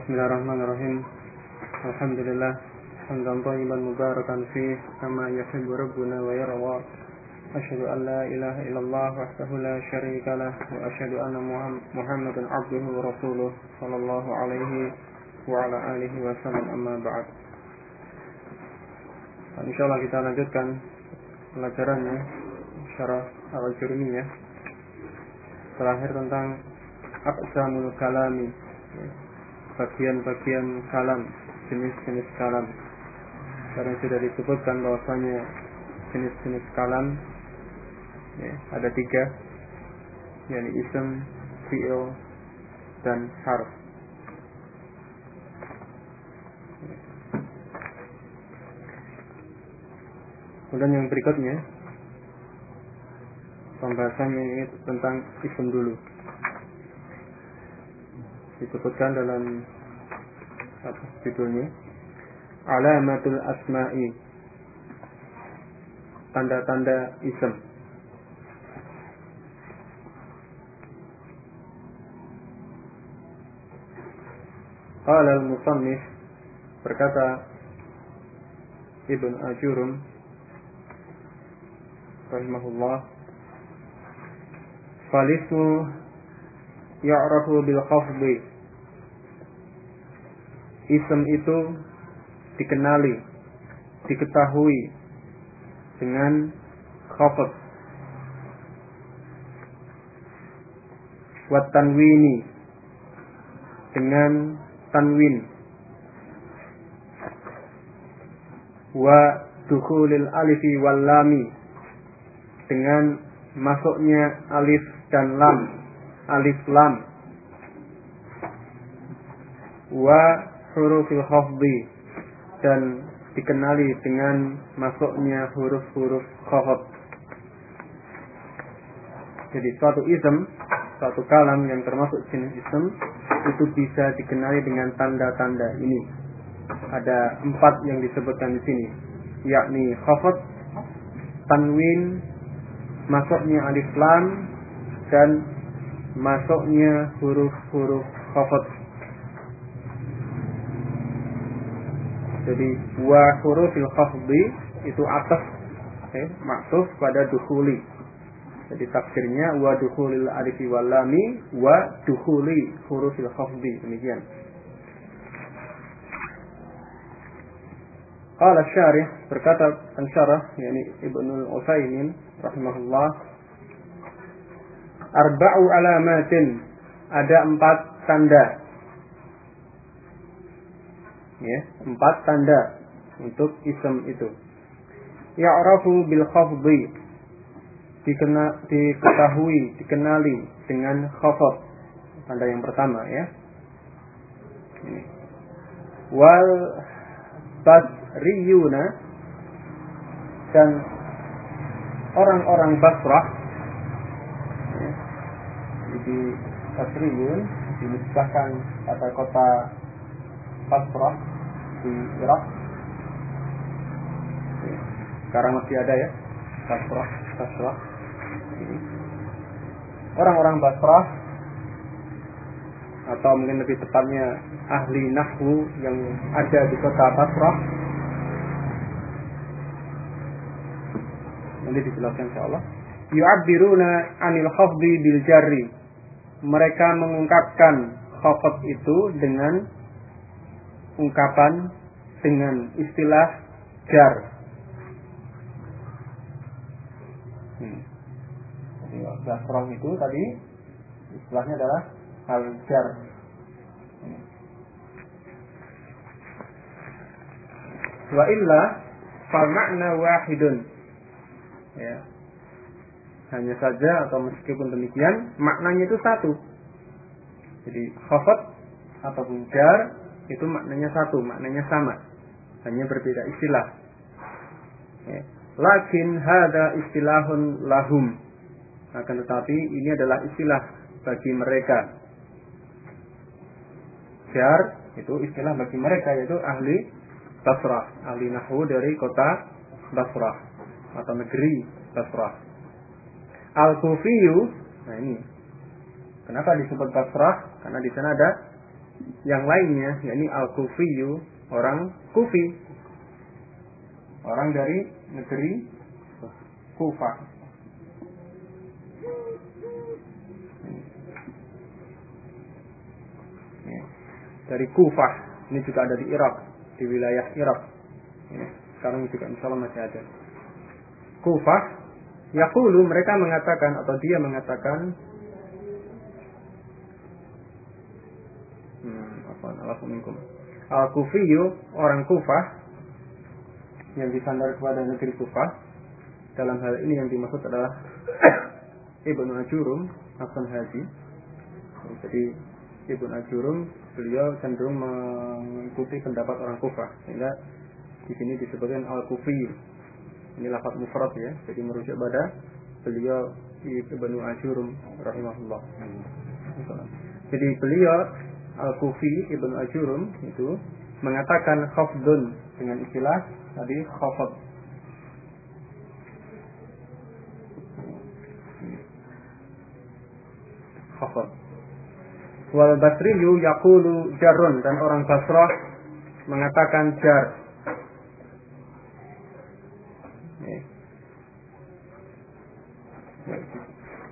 Bismillahirrahmanirrahim. Alhamdulillah. Hamdan tayyiban mubarakan fih kama yuhibbu rabbuna wa yarda. Asyhadu an la ilaha illallah wahdahu la syarika lah wa asyhadu anna Muhammadan abduhu wa rasuluh sallallahu alaihi wa ala alihi wa sallam amma ba'd. Insyaallah kita lanjutkan pelajarannya syarah al-Jurmiyah terakhir tentang aqsamul kalami bagian-bagian kalam jenis-jenis kalam karena sudah disebutkan bahwasanya jenis-jenis kalam ya, ada tiga yakni ism, fi'il dan harf Kemudian yang berikutnya pembahasannya ini tentang isim dulu. Disebutkan dalam apa judulnya? Alamatul asma'i. Tanda-tanda isim. Qala al-musannif berkata Ibn Ajurum rahimahullah falismu ya'rafu bil khafdi ism itu dikenali diketahui dengan khafd wa tanwini dengan tanwin. Wa dukhulil alifi wal lami dengan masuknya alif dan lam alif lam. Wa hurufil khafdi dan dikenali dengan masuknya huruf-huruf khafd jadi suatu ism suatu kalam yang termasuk jenis ism itu bisa dikenali dengan tanda-tanda ini ada empat yang disebutkan di sini yakni khafd tanwin masuknya alif lam dan masuknya huruf-huruf khafat. Jadi wa hurufil khafdi itu atas eh, maksud pada dukhuli. Jadi takdirnya wa dukhulil alifi wal lami wa dukhuli hurufil khafdi demikian. Qala syarih berkata pensyarah yakni Ibnu Utsaimin rahimahullah arba'u alamatin ada empat tanda ya empat tanda untuk ism itu. Ya'rafu bil khafdi dikena, diketahui dikenali dengan khafd tanda yang pertama ya. Ini. Wal Basriyuna dan orang-orang Basrah ya, jadi Basriyun dinisbahkan pada kota Basrah di Irak. Sekarang masih ada ya Basrah Basrah. Orang-orang Basrah atau mungkin lebih tepatnya ahli nahwu yang ada di kota Basrah. Nanti dijelaskan insyaallah yu'abbiruna anil khafdi bil jarri. Mereka mengungkapkan khafd itu dengan ungkapan dengan istilah jar. Hmm. Basrah itu tadi istilahnya adalah al-jar wa illa fa makna wahidun. Ya. Hanya saja atau meskipun demikian maknanya itu satu. Jadi khafat ataupun jar itu maknanya satu maknanya sama hanya berbeda istilah ya. lakin hada istilahun lahum akan tetapi ini adalah istilah bagi mereka jar itu istilah bagi mereka yaitu ahli Basrah, ahli nahwu dari kota Basrah atau negeri Basrah. Al-Kufiyu, nah ini. Kenapa disebut Basrah? Karena di sana ada yang lainnya yakni al-kufiyu orang kufi. Orang dari negeri Kufah dari Kufah ini juga ada di Irak di wilayah Irak. Sekarang juga insya Allah masih ada. Kufah Yakulu mereka mengatakan atau dia mengatakan hmm, apa Al-Kufiyu orang Kufah yang disandar kepada negeri Kufah dalam hal ini yang dimaksud adalah Ibnu Ajurum Hasan Haji. Jadi Ibnu Ajurum beliau cenderung mengikuti pendapat orang Kufah sehingga di sini disebutkan Al-Kufi ini lafaz mufrad ya jadi merujuk pada beliau Ibnu Ajurum rahimahullah. Jadi beliau Al-Kufi Ibnu Ajurum itu mengatakan khafdun dengan istilah tadi khafad. Khafad. Wal basriyu yaqulu jarun dan orang Basrah mengatakan jar.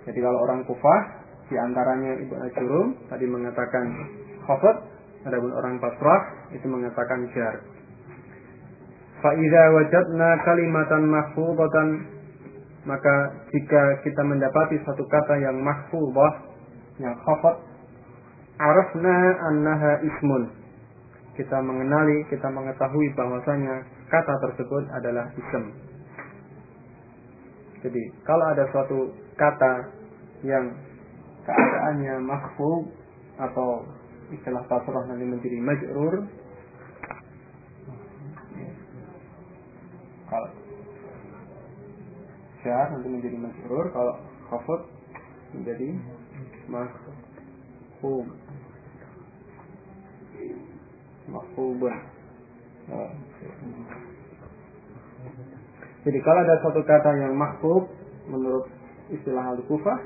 Jadi kalau orang Kufah di antaranya Ibnu Ajurum tadi mengatakan khafat, adapun orang Basrah itu mengatakan jar. Fa idza wajadna kalimatan mahfuzatan maka jika kita mendapati satu kata yang mahfuzah yang khafat arafna annaha ismun kita mengenali kita mengetahui bahwasanya kata tersebut adalah ism jadi kalau ada suatu kata yang keadaannya makhluk atau istilah pasrah nanti menjadi majrur. Kalau syar nanti menjadi majrur kalau khafut menjadi mafhum. Mafhubun jadi kalau ada satu kata yang makhluk menurut istilah al-kufah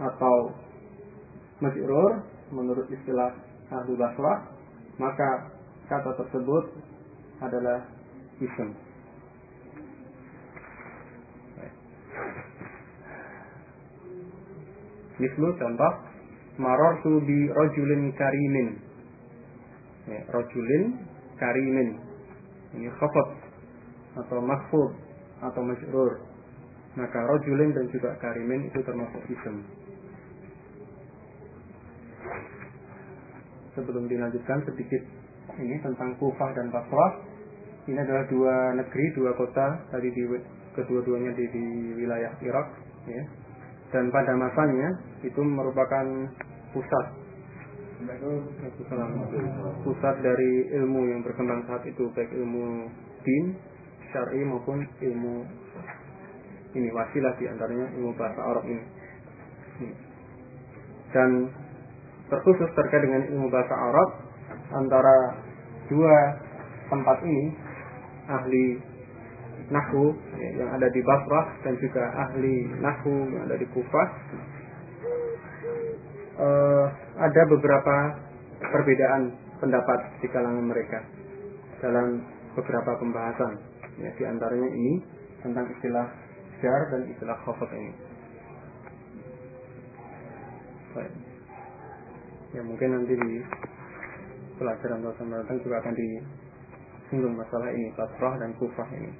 atau majrur menurut istilah ahli basrah maka kata tersebut adalah isim Mislu contoh Marortu bi rojulin karimin. Ya, Rojulin karimin. Ini khafat Atau makhfud Atau majrur. Maka rojulin dan juga karimin itu termasuk isim sebelum dilanjutkan sedikit ini tentang Kufah dan Basrah. Ini adalah dua negeri, dua kota tadi di kedua-duanya di, di wilayah Irak, ya. Dan pada masanya itu merupakan pusat pusat dari ilmu yang berkembang saat itu baik ilmu din syar'i maupun ilmu ini wasilah di antaranya ilmu bahasa Arab ini dan terkhusus terkait dengan ilmu bahasa Arab antara dua tempat ini ahli Nahu yang ada di Basrah dan juga ahli Nahu yang ada di Kufah uh, ada beberapa perbedaan pendapat di kalangan mereka dalam beberapa pembahasan ya di antaranya ini tentang istilah jar dan istilah khafat ini. Baik ya mungkin nanti di pelajaran atau datang juga akan disinggung masalah ini Basrah dan Kufah ini.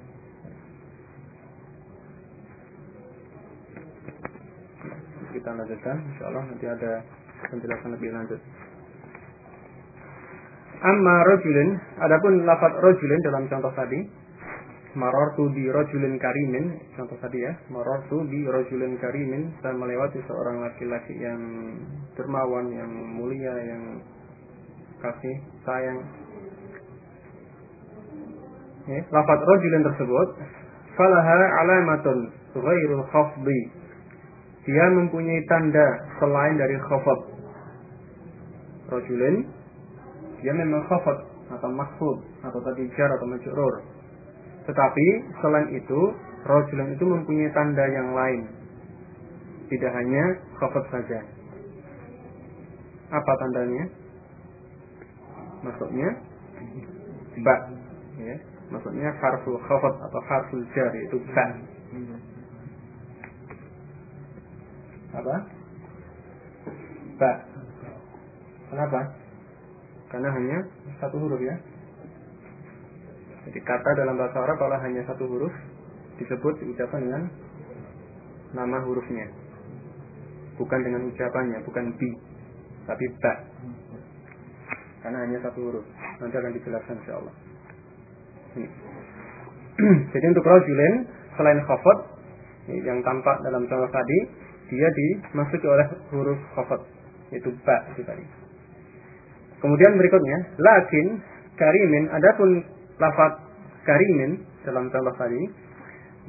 Kita lanjutkan insya Allah nanti ada penjelasan lebih lanjut. Amma rojulin adapun lafaz rojulin dalam contoh tadi marortu di rojulin karimin. Contoh tadi ya. Marortu di rojulin karimin. Saya melewati seorang laki-laki yang dermawan yang mulia yang kasih sayang. Ya, lafaz rojulin tersebut falaha alamatun ghairul khafdi. Dia mempunyai tanda selain dari khafad. Rojulin dia memang khafad atau maksud atau tadi jar atau majrur tetapi selain itu, rojulan itu mempunyai tanda yang lain. Tidak hanya khafat saja. Apa tandanya? masuknya ba. Ya. Maksudnya harful khafat atau harful jar itu ba. Apa? Ba. Kenapa? Karena hanya satu huruf ya jadi kata dalam bahasa Arab kalau hanya satu huruf disebut diucapkan dengan nama hurufnya. Bukan dengan ucapannya bukan bi tapi ba. Karena hanya satu huruf. Nanti akan dijelaskan insya Allah. Jadi untuk rojulin selain khafat yang tampak dalam contoh tadi dia dimasuki oleh huruf khafat yaitu ba tadi. Kemudian berikutnya lakin karimin adapun lafaz karimin dalam contoh tadi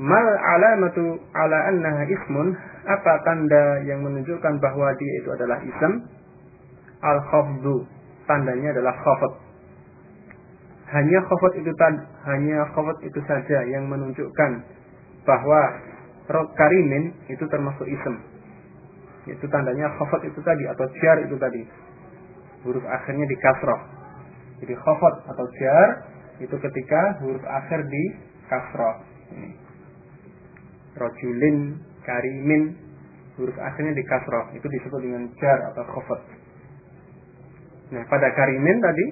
mal alamatu ala annaha ismun apa tanda yang menunjukkan bahwa dia itu adalah ism? Al khafdu tandanya adalah khafat. Hanya khafat itu hanya khafat itu saja yang menunjukkan bahwa karimin itu termasuk ism. Itu tandanya khafat itu tadi atau jar itu tadi. Huruf akhirnya di kasroh jadi khafat atau jar itu ketika huruf akhir di kasroh. Rojulin karimin. Huruf akhirnya di kasroh. Itu disebut dengan jar atau khafat nah pada karimin tadi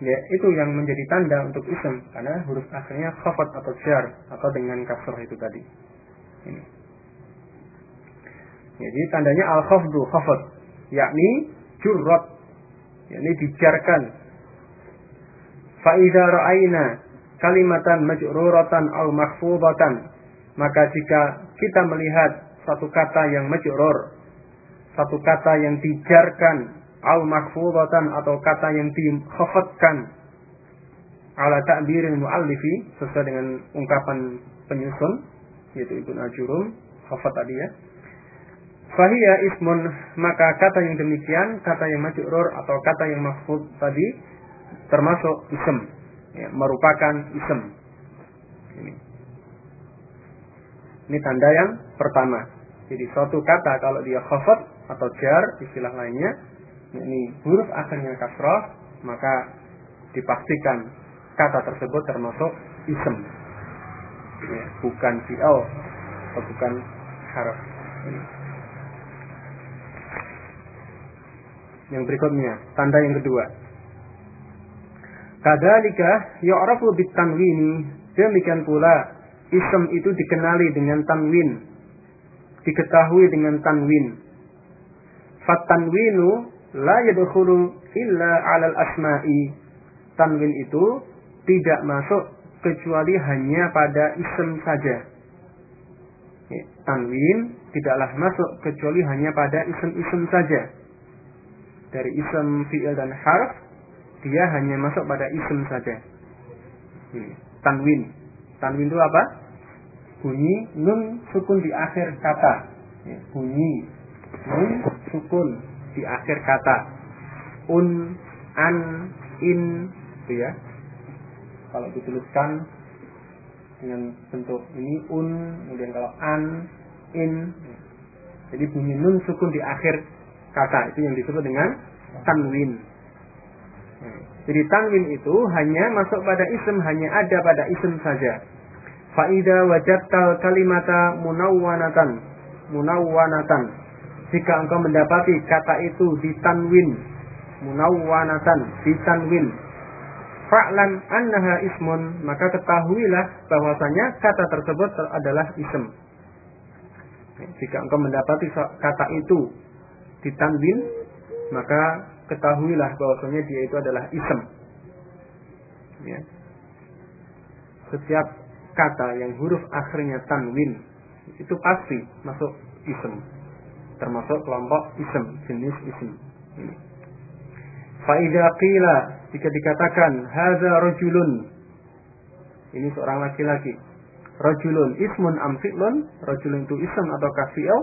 ya itu yang menjadi tanda untuk ism. Karena huruf akhirnya khafat atau jar atau dengan kasroh itu tadi. Ini. Jadi tandanya al khafdu khafat yakni jurrat yakni dijarkan Fa'idha ra'ayna kalimatan majruratan al mahfudatan maka jika kita melihat satu kata yang majrur satu kata yang dijarkan al mahfudatan atau kata yang dikhafatkan ala ta'biril muallifi sesuai dengan ungkapan penyusun yaitu Ibnu Ajurum khafat tadi ya. Fahiyya ismun maka kata yang demikian kata yang majrur atau kata yang mahfud tadi termasuk ism ya, merupakan ism ini. Ini tanda yang pertama. Jadi suatu kata kalau dia khafat atau jar istilah lainnya ini huruf akhirnya kasrah maka dipastikan kata tersebut termasuk ism ya, bukan fi'al atau bukan harf. Yang berikutnya, tanda yang kedua. Kadalika yu'rafu bitanwini. Demikian pula ism itu dikenali dengan tanwin. Diketahui dengan tanwin. Fatanwinu la yadkhulu illa 'alal asma'i. Tanwin itu tidak masuk kecuali hanya pada ism saja. Tanwin tidaklah masuk kecuali hanya pada ism-ism saja dari ism fi'il dan harf dia hanya masuk pada ism saja. Tanwin. Tanwin itu apa? Bunyi nun sukun di akhir kata. Bunyi nun sukun di akhir kata. Un, an, in, itu ya. Kalau dituliskan dengan bentuk ini un, kemudian kalau an, in. Jadi bunyi nun sukun di akhir kata itu yang disebut dengan tanwin. Jadi tanwin itu hanya masuk pada isim, hanya ada pada isim saja. Faida wajabtal kalimata munawwanatan, munawwanatan. Jika engkau mendapati kata itu ditanwin, munawwanatan, ditanwin. Fa'lan annaha ismun, maka ketahuilah bahwasanya kata tersebut adalah isim. Jika engkau mendapati kata itu ditanwin maka ketahuilah bahwasanya dia itu adalah ism. Ya. Setiap kata yang huruf akhirnya tanwin itu pasti masuk ism. Termasuk kelompok ism, jenis. Fa'idha qila jika dikatakan hadza rajulun ini seorang laki-laki. Rajulun ismun am fi'lun? Rajulun itu ism atau fi'il?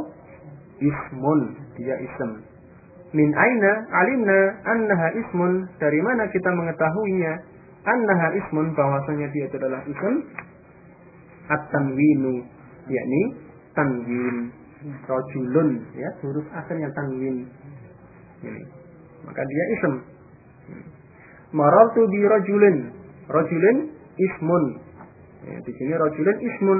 ismun dia ism min aina alimna annaha ismun dari mana kita mengetahuinya annaha ismun bahwasanya dia itu adalah ism at-tanwinu yakni tanwin rajulun ya huruf akhirnya tanwin ini maka dia ism marartu bi rajulin. Rajulin ismun. Ya, di sini rajulin ismun.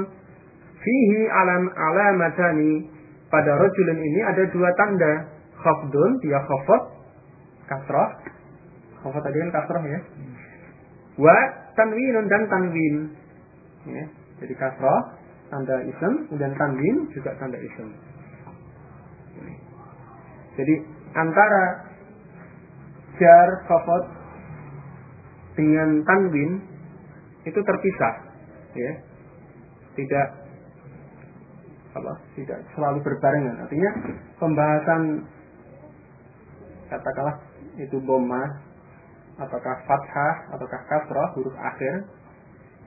Fihi alam alamatani. Pada rajulin ini ada dua tanda. Khafdun, dia khafat. Kasrah. Khafat tadi kan kasrah ya. Wa tanwinun dan tanwin. Ya, jadi kasrah, tanda ism, dan tanwin juga tanda ism. Jadi antara jar khafat dengan tanwin itu terpisah, ya. Tidak apa? Tidak selalu berbarengan. Artinya pembahasan katakanlah itu boma ataukah fathah ataukah kasrah huruf akhir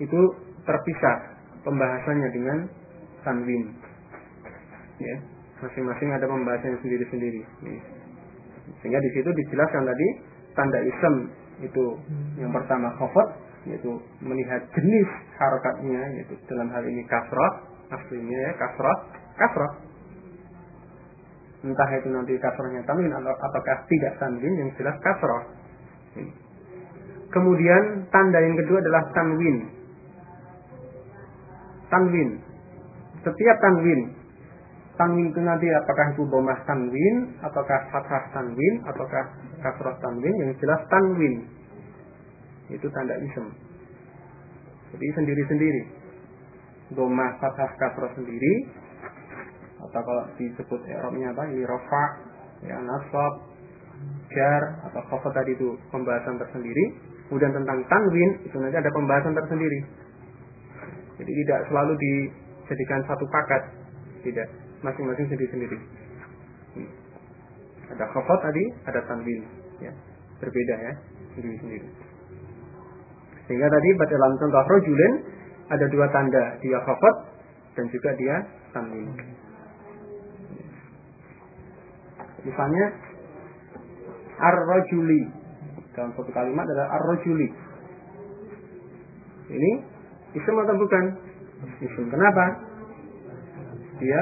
itu terpisah pembahasannya dengan tanwin. Ya, masing-masing ada pembahasannya sendiri-sendiri. Ya. Sehingga di situ dijelaskan tadi tanda isem itu yang pertama khafat yaitu melihat jenis harokatnya yaitu dalam hal ini kasrah aslinya ya kasrah kasrah entah itu nanti kasrahnya tanwin atau apakah tidak tanwin yang jelas kasrah kemudian tanda yang kedua adalah tanwin. Tanwin. Setiap tanwin. Tanwin itu nanti apakah itu bomah tanwin ataukah fathah tanwin ataukah kasrah tanwin yang jelas tanwin. Itu tanda isem jadi sendiri-sendiri. Domah fathah kasrah sendiri atau kalau disebut Eropnya apa? Ini rofa ya nasab jar atau khafat tadi itu pembahasan tersendiri. Kemudian tentang tanwin itu nanti ada pembahasan tersendiri. Jadi tidak selalu dijadikan satu paket. Tidak. Masing-masing sendiri-sendiri. Ada khafat tadi ada tanwin ya. Berbeda ya sendiri-sendiri. Sehingga tadi pada dalam contoh rojulin ada dua tanda. Dia khafat dan juga dia tanwin Misalnya ar-rajuli dalam satu kalimat adalah ar-rajuli. Ini isim atau bukan? Isim. Kenapa? Dia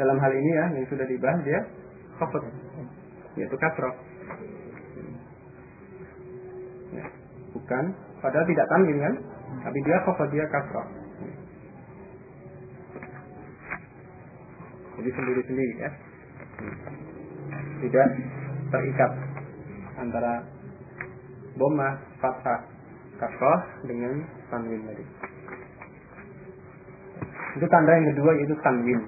dalam hal ini ya yang sudah dibahas dia khafat yaitu kasroh. Ya, bukan padahal tidak tanwin kan? Tapi dia khafat dia kasroh. Jadi sendiri-sendiri ya tidak terikat antara boma fathah kasroh dengan tanwin tadi. Itu tanda yang kedua yaitu tanwin.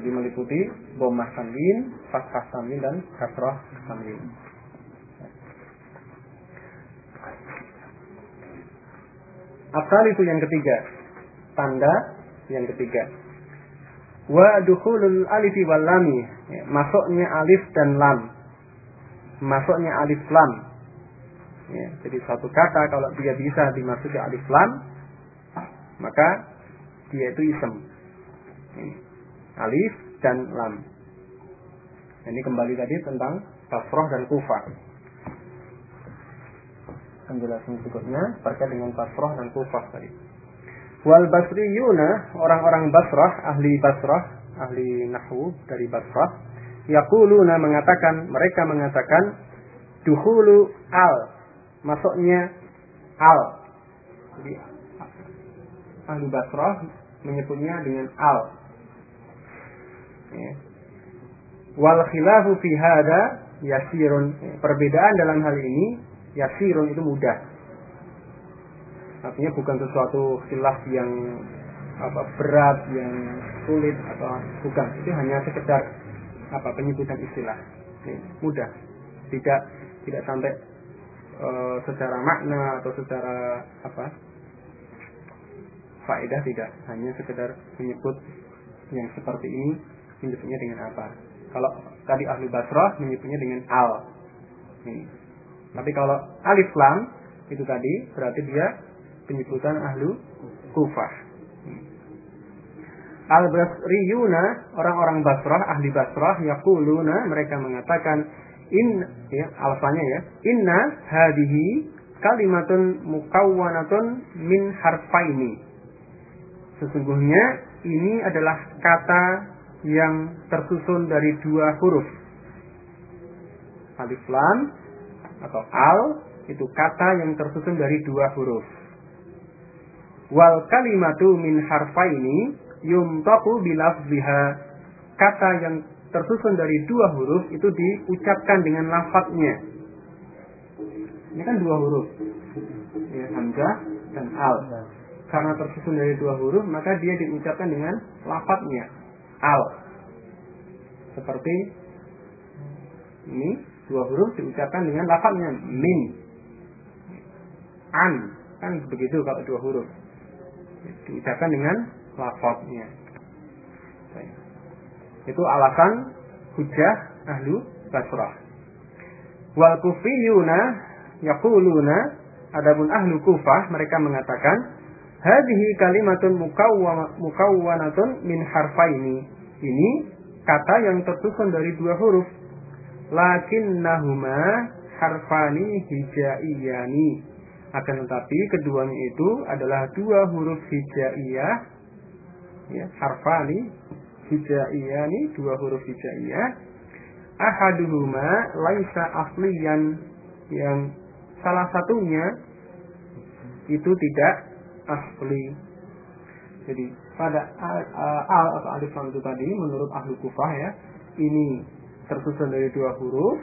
Jadi meliputi boma tanwin, fathah tanwin dan kasroh tanwin. Asal itu yang ketiga, tanda yang ketiga wa dukhulul alif wal lam. Ya, masuknya alif dan lam. Masuknya alif lam. Ya, jadi suatu kata kalau dia bisa dimasuki alif lam maka dia itu isem. Ini, alif dan lam. Ini kembali tadi tentang Basrah dan Kufah penjelasan berikutnya terkait dengan Basrah dan Kufah tadi Wal Basriyuna, orang-orang Basrah, ahli Basrah, ahli Nahwu dari Basrah, yaquluna mengatakan, mereka mengatakan duhulu al, masuknya al. Jadi ahli Basrah menyebutnya dengan al. Ya. Wal khilafu fi hada yasirun. Perbedaan dalam hal ini yasirun itu mudah artinya bukan sesuatu khilaf yang apa berat yang sulit atau bukan. Itu hanya sekedar apa penyebutan istilah. Ini, mudah. Tidak tidak sampai e, secara makna atau secara apa faedah tidak. Hanya sekedar menyebut yang seperti ini menyebutnya dengan apa. Kalau tadi ahli basrah menyebutnya dengan al. Ini. tapi kalau alif lam itu tadi berarti dia penyebutan ahlu kufah. Al-Basriyuna, orang-orang Basrah, ahli Basrah, yakuluna, mereka mengatakan, in, ya, alasannya ya, inna hadihi kalimatun mukawwanatun min harfaini. Sesungguhnya ini adalah kata yang tersusun dari dua huruf. Alif lam atau al itu kata yang tersusun dari dua huruf. Wal kalimatu min harfaini yumtaku bilafziha. Kata yang tersusun dari dua huruf itu diucapkan dengan lafadznya. Ini kan dua huruf. Ya, hamzah dan al. Karena tersusun dari dua huruf, maka dia diucapkan dengan lafadznya. Al. Seperti ini dua huruf diucapkan dengan lafadznya min. An. Kan begitu kalau dua huruf. Diucapkan dengan lafadznya. Itu alasan hujah ahlu basrah. Wal kufiyuna yaquluna adapun ahlu kufah mereka mengatakan hadhihi kalimatun mukawwanatun min harfaini. Ini kata yang tersusun dari dua huruf. Lakinnahuma harfani hijaiyani. Akan tetapi keduanya itu adalah dua huruf hijaiyah. Ya, harfani hijaiyani dua huruf hijaiyah. Ahaduhuma laisa asliyan. Yang salah satunya itu tidak asli. Jadi pada al atau alif lam itu tadi menurut ahli kufah ya ini tersusun dari dua huruf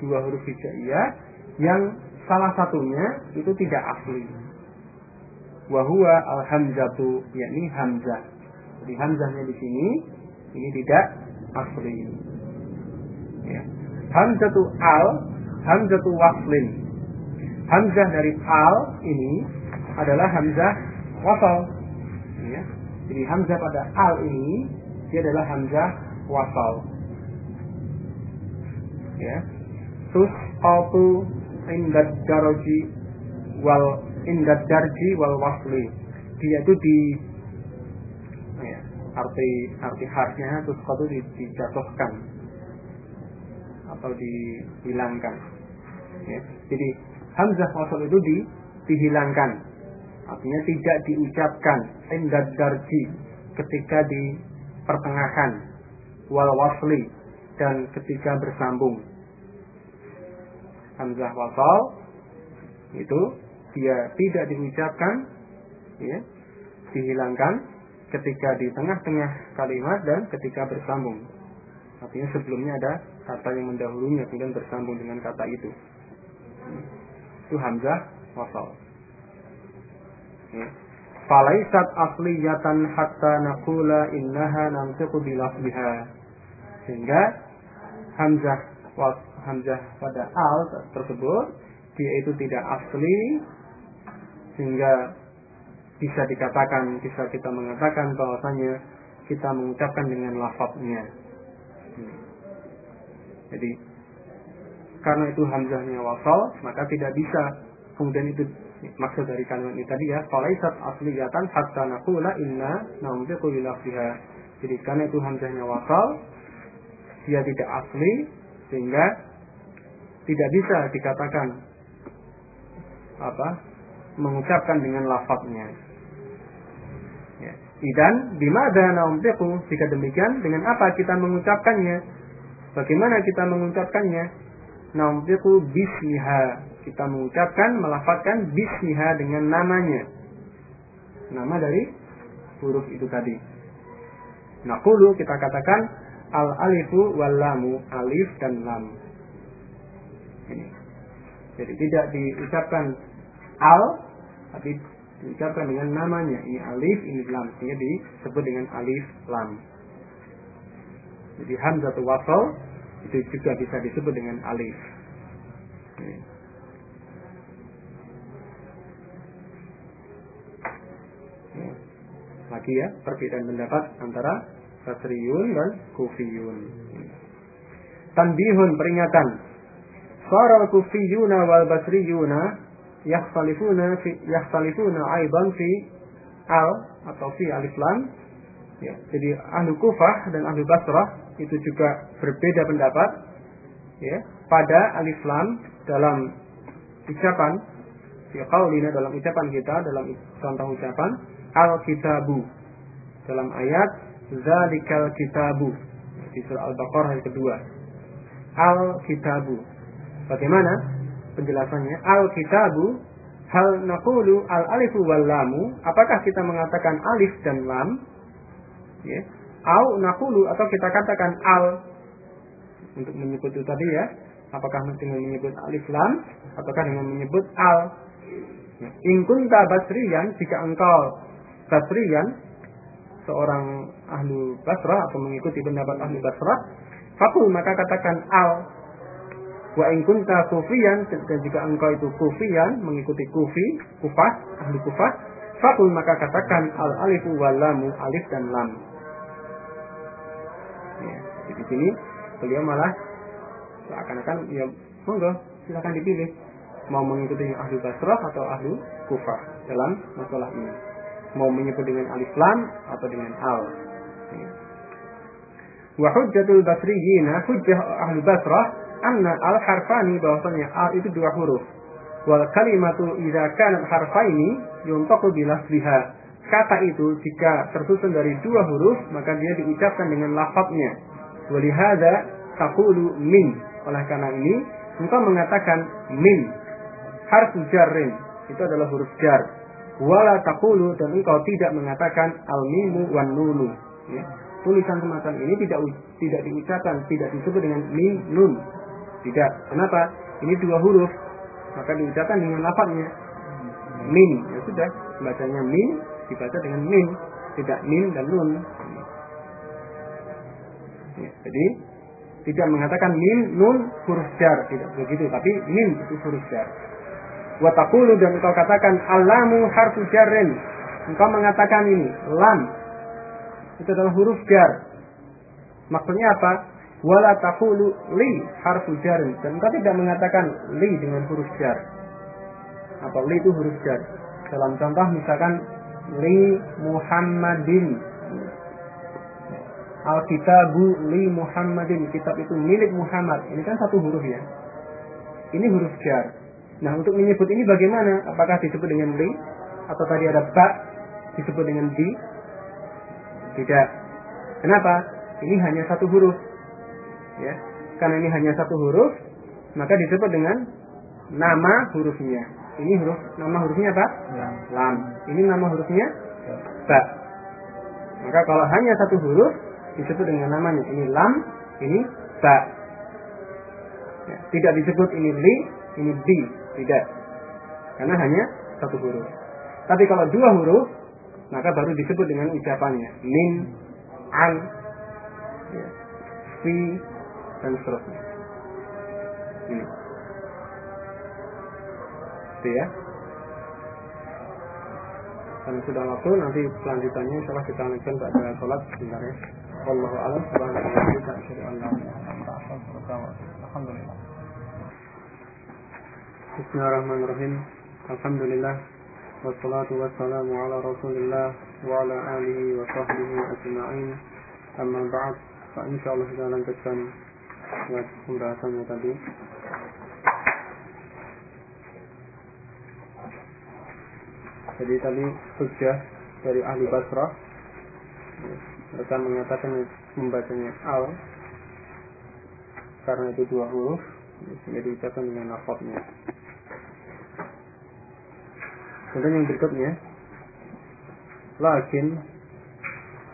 dua huruf hijaiyah. Yang salah satunya itu tidak asli wahwa al hamzatu yakni hamzah di hamzahnya di sini ini tidak asli. Ya. Hamzatu al, hamzatu waslin. Hamzah dari al ini adalah hamzah wasal. Ya. Jadi hamzah pada al ini dia adalah hamzah wasal. Ya. Tus indad daraji wal indad darji wal wasli. Dia itu di arti arti harfnya terus itu dijatuhkan atau dihilangkan. Ya. Jadi hamzah wasal itu di, dihilangkan, artinya tidak diucapkan indad darji ketika di pertengahan wal wasli dan ketika bersambung. Hamzah wasal itu dia tidak diucapkan, ya, dihilangkan ketika di tengah-tengah kalimat dan ketika bersambung. Artinya sebelumnya ada kata yang mendahulunya kemudian bersambung dengan kata itu. Itu hamzah wasal. Ya. Falaisat asliyatan hatta nakula innaha namtiqu bilafziha. Sehingga hamzah was, hamzah pada al tersebut dia itu tidak asli sehingga bisa dikatakan, bisa kita mengatakan bahwasanya kita mengucapkan dengan lafadznya. Hmm. Jadi karena itu hamzahnya wasal, maka tidak bisa kemudian itu maksud dari kalimat ini tadi ya, falaisat asliyatan hatta naqula inna namtiqu bilafziha. Jadi karena itu hamzahnya wasal, dia tidak asli sehingga tidak bisa dikatakan apa mengucapkan dengan lafadznya. Idan bimada naumtiqu jika demikian dengan apa kita mengucapkannya? Bagaimana kita mengucapkannya? Naumtiqu bismiha. Kita mengucapkan, melafatkan bismiha dengan namanya. Nama dari huruf itu tadi. Nakulu kita katakan al alifu wal lamu alif dan lam. Ini. Jadi tidak diucapkan al tapi diucapkan dengan namanya. Ini alif ini lam sehingga disebut dengan alif lam. Jadi hamzah wasal itu juga bisa disebut dengan alif. Lagi ya perbedaan pendapat antara Basriyun dan Kufiyun. Tanbihun peringatan Kufiyuna wal Basriyuna yakhtalifuna fi yakhtalifuna aidan fi al atau fi alif lam. Ya jadi ahlu kufah dan ahlu basrah itu juga berbeda pendapat ya pada alif lam dalam ucapan fi qaulina dalam ucapan kita dalam contoh ucapan al kitabu dalam ayat zalikal kitabu. Di surah al-baqarah yang kedua. Al kitabu Bagaimana penjelasannya? Al-kitabu hal naqulu al alifu wal lamu. Apakah kita mengatakan alif dan lam? Ya. Au naqulu atau kita katakan al. Untuk menyebut itu tadi ya. Apakah dengan menyebut alif lam ataukah dengan menyebut al? Ya. in kunta basriyan jika engkau basriyan seorang ahlu basrah atau mengikuti pendapat ahlu basrah fakul maka katakan al Wa in kunta kufiyan dan jika engkau itu kufiyan mengikuti kufi, kufah, ahli kufah, fakul maka katakan al alifu wal lamu alif dan lam. Ya, di sini beliau malah seakan-akan ya monggo silakan dipilih mau mengikuti ahli basrah atau ahli kufah dalam masalah ini. Mau menyebut dengan alif lam atau dengan al. Ya. Wa hujjatul basriyina hujjah ahli basrah anna al harfani bahwasanya al itu dua huruf. Wal kalimatu idza kanat harfaini yuntaqu bilasbiha. Kata itu jika tersusun dari dua huruf maka dia diucapkan dengan lafadznya. Walihada taqulu min. Oleh karena ini engkau mengatakan min. Harfu jarrin itu adalah huruf jar. Wala taqulu dan engkau tidak mengatakan al mimu wan nunu. Ya. Tulisan semacam ini tidak tidak diucapkan, tidak disebut dengan mim nun, tidak. Kenapa? Ini dua huruf. Maka diucapkan dengan lafadznya. Min. Ya sudah. Bacanya min. Dibaca dengan min. Tidak min dan nun. Ya, jadi tidak mengatakan min, nun, huruf jar. Tidak begitu. Tapi min itu huruf jar. Watakulu dan engkau katakan alamu harfu jarren. Engkau mengatakan ini. Lam. Itu adalah huruf jar. Maksudnya apa? Wala taqulu li harfu jar dan engkau tidak mengatakan li dengan huruf jar. Atau li itu huruf jar? Dalam contoh misalkan li Muhammadin. Alkitabu li Muhammadin. Kitab itu milik Muhammad. Ini kan satu huruf ya. Ini huruf jar. Nah untuk menyebut ini bagaimana? Apakah disebut dengan li? Atau tadi ada ba disebut dengan di? Tidak. Kenapa? Ini hanya satu huruf ya. Karena ini hanya satu huruf maka disebut dengan nama hurufnya. Ini huruf nama hurufnya apa? Lam, lam. ini nama hurufnya? Ba. Maka kalau hanya satu huruf disebut dengan namanya. Ini lam ini ba. Ya, tidak disebut ini li ini bi tidak. Karena hanya satu huruf. Tapi kalau dua huruf maka baru disebut dengan ucapannya. Min an ya, fi dan seterusnya. Ini. Itu ya. Karena sudah waktu nanti selanjutnya insyaallah kita lanjutkan pada sholat sebentar ya. Wallahu a'lam. Alhamdulillah. Bismillahirrahmanirrahim. Alhamdulillah. Wassalatu wassalamu ala Rasulillah wa ala alihi wa sahbihi ajma'in. Amma ba'd. Fa insyaallah kita lanjutkan ya pembahasannya tadi. Jadi tadi hujah dari ahli Basrah. Mereka mengatakan membacanya al karena itu dua huruf sehingga diucapkan dengan lafadznya. Kemudian yang berikutnya lakin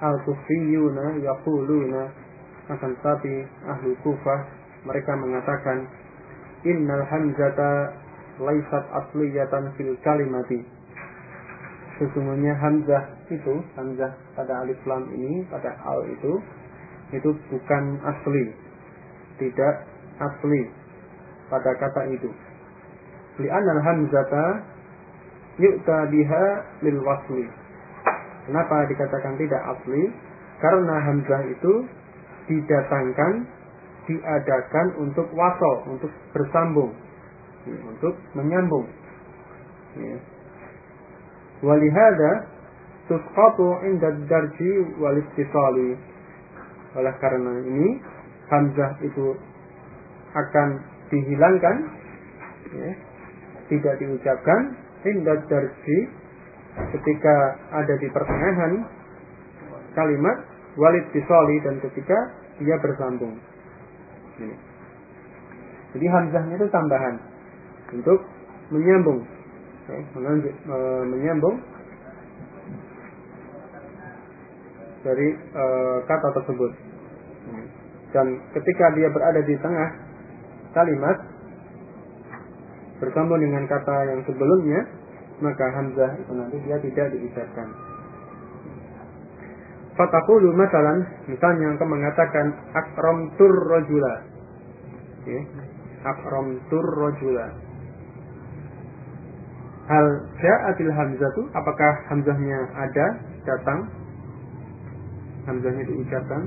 al-kufiyuna yaquluna akan tetapi ahli kufah mereka mengatakan innal hamzata laisat asliyatan fil kalimati. Sesungguhnya hamzah itu hamzah pada alif lam ini pada al itu itu bukan asli. Tidak asli pada kata itu. Li'anal hamzata yu'ta biha lil wasli. Kenapa dikatakan tidak asli? Karena hamzah itu didatangkan, diadakan untuk wasol, untuk bersambung, ya, untuk menyambung. Ya. Walihada tusqatu inda darji walistisali. Oleh karena ini, hamzah itu akan dihilangkan, ya, tidak diucapkan inda darji ketika ada di pertengahan kalimat walid bisoli dan ketika dia bersambung. Ini. Jadi hamzahnya itu tambahan untuk menyambung, ya, menunjuk, e, menyambung dari e, kata tersebut. Dan ketika dia berada di tengah kalimat bersambung dengan kata yang sebelumnya, maka hamzah itu nanti dia tidak diucapkan. Fatakulu masalan, misalnya engkau mengatakan akram tur rojula. Okay. Akram tur rojula. Hal ja'atil hamzatu, apakah hamzahnya ada, datang? Hamzahnya diucapkan?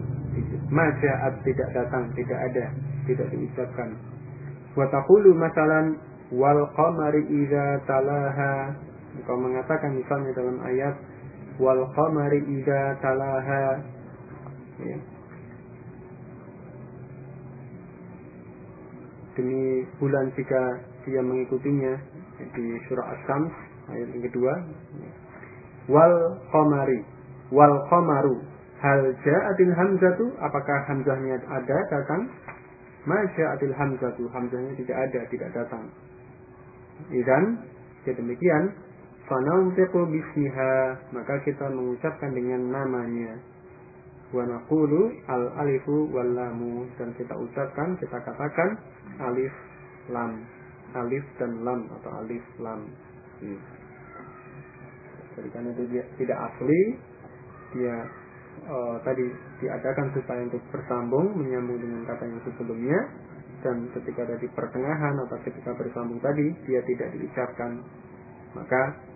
Maja'at tidak datang, tidak ada, tidak diucapkan. Watakulu masalan wal qamari talaha. Engkau mengatakan misalnya dalam ayat wal qamari idza talaha. Ya. demi bulan jika dia mengikutinya di surah As-Sams ayat yang kedua. Wal qamari wal qamaru hal ja'atil hamzatu apakah hamzahnya ada datang? Ma ja'atil hamzatu hamzahnya tidak ada tidak datang. Idan demikian fanantiqu bismiha maka kita mengucapkan dengan namanya. Wa naqulu al alifu wal lamu dan kita ucapkan kita katakan alif lam. Alif dan lam atau alif lam. Hmm. jadi karena itu dia tidak asli. Dia uh, tadi diadakan supaya untuk bersambung menyambung dengan kata yang sebelumnya. Dan ketika ada di pertengahan atau ketika bersambung tadi dia tidak diucapkan. Maka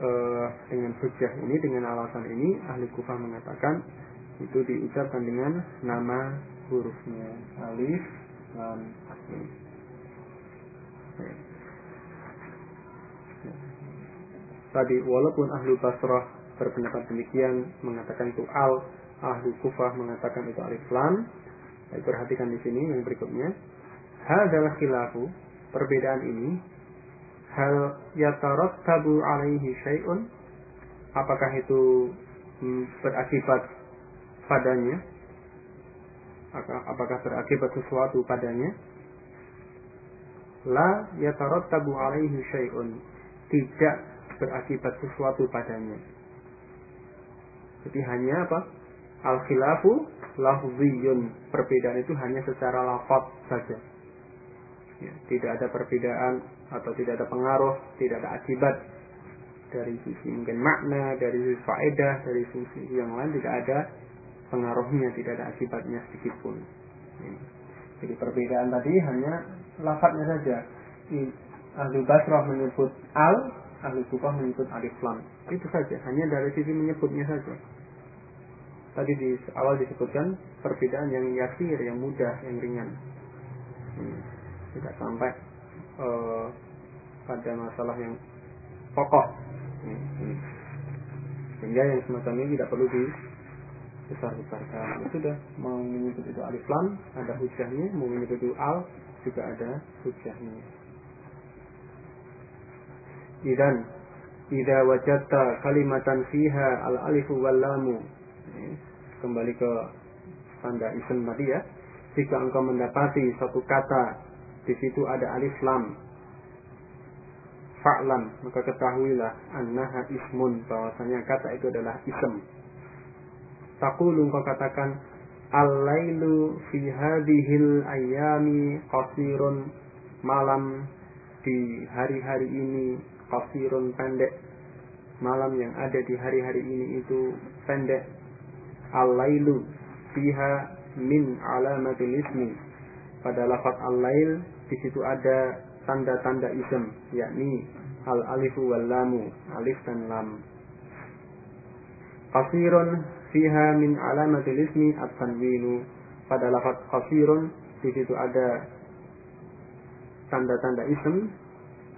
uh, dengan hujah ini dengan alasan ini ahli kufah mengatakan itu diucapkan dengan nama hurufnya alif lam. Tadi walaupun ahli Basrah berpendapat demikian mengatakan itu al, ahli Kufah mengatakan itu alif lam. Perhatikan di sini yang berikutnya. Hadalah khilafu perbedaan ini hal yatarattabu alaihi syai'un? Apakah itu hmm, berakibat padanya? Apakah berakibat sesuatu padanya? La yatarattabu alaihi syai'un. Tidak berakibat sesuatu padanya. Jadi hanya apa? Al khilafu lafziyun. Perbedaan itu hanya secara lafaz saja ya, tidak ada perbedaan atau tidak ada pengaruh, tidak ada akibat dari sisi mungkin makna, dari sisi faedah, dari sisi yang lain tidak ada pengaruhnya, tidak ada akibatnya sedikit pun. Jadi perbedaan tadi hanya lafadznya saja. Ahli Basrah menyebut al, ahli Kufah menyebut alif lam. Itu saja, hanya dari sisi menyebutnya saja. Tadi di awal disebutkan perbedaan yang yasir, yang mudah, yang ringan. Hmm. Tidak sampai uh, pada masalah yang pokok. Hmm. sehingga yang semacam ini tidak perlu di besar-besarkan ya sudah mau menyebut itu alif lam ada hujahnya mau menyebut itu al juga ada hujahnya. Idan idza wajadta kalimatan fiha al alifu wal lamu. Kembali ke tanda isim tadi ya. Jika engkau mendapati satu kata di situ ada alif lam. Fa'lam maka ketahuilah annaha ismun. Bahwasanya kata itu adalah ism. Taqulu kau katakan al-lailu fi hadhil ayami qasirun malam. Di hari-hari ini qasirun pendek. Malam yang ada di hari-hari ini itu pendek. Al-lailu fiha min alamatil ismi. Pada lafaz al-lail di situ ada tanda-tanda ism yakni al alifu wal lamu alif dan lam. Qasirun fiha min alamatil ismi at tanwinu pada lafaz qasirun di situ ada tanda-tanda ism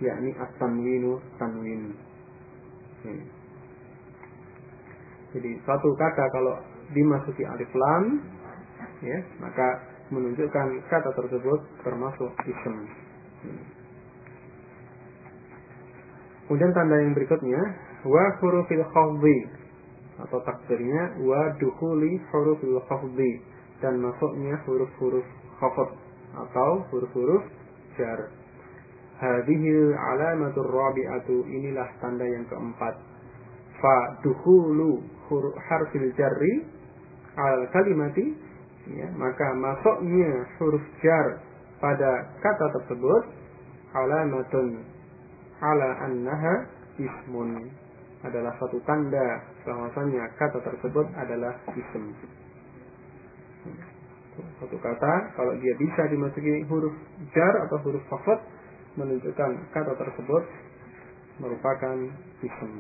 yakni at tanwinu tanwin. Hmm. jadi satu kata kalau dimasuki alif lam ya maka menunjukkan kata tersebut termasuk ism hmm. Kemudian tanda yang berikutnya wa hurufil khafdi atau takdirnya wa dukhuli hurufil khafdi dan masuknya huruf-huruf khafd atau huruf-huruf jar. Hadhil alamatur rabi'atu inilah tanda yang keempat. Fa duhulu harfil jarri al kalimati ya, maka masuknya huruf jar pada kata tersebut alamatun ala annaha ismun adalah satu tanda bahwasanya kata tersebut adalah ism. Satu kata kalau dia bisa dimasuki huruf jar atau huruf khafat menunjukkan kata tersebut merupakan ism.